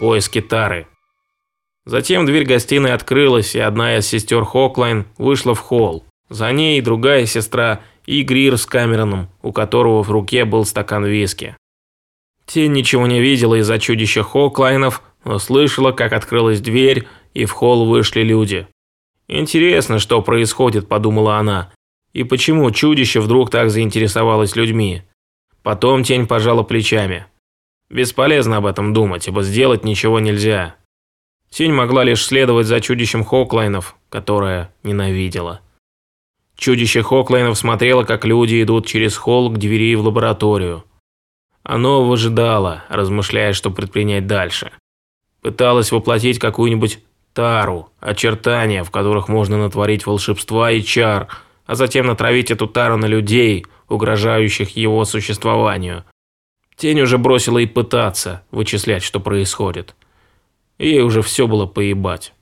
Поиски Тары. Затем дверь гостиной открылась, и одна из сестер Хоклайн вышла в холл. За ней другая сестра и Грир с Камероном, у которого в руке был стакан виски. Тень ничего не видела из-за чудища Хоклайнов, но слышала, как открылась дверь, и в холл вышли люди. «Интересно, что происходит», – подумала она. «И почему чудище вдруг так заинтересовалось людьми?» Потом тень пожала плечами. Бесполезно об этом думать, ибо сделать ничего нельзя. Тень могла лишь следовать за чудищем Хоклайнов, которое ненавидела. Чудище Хоклайнов смотрело, как люди идут через холл к двери в лабораторию. Оно выжидало, размышляя, что предпринять дальше. Пыталось воплотить какую-нибудь тару, очертания, в которых можно натворить волшебства и чар, а затем натравить эту тару на людей, угрожающих его существованию. Тень уже бросила и пытаться вычислять, что происходит. Ей уже все было поебать.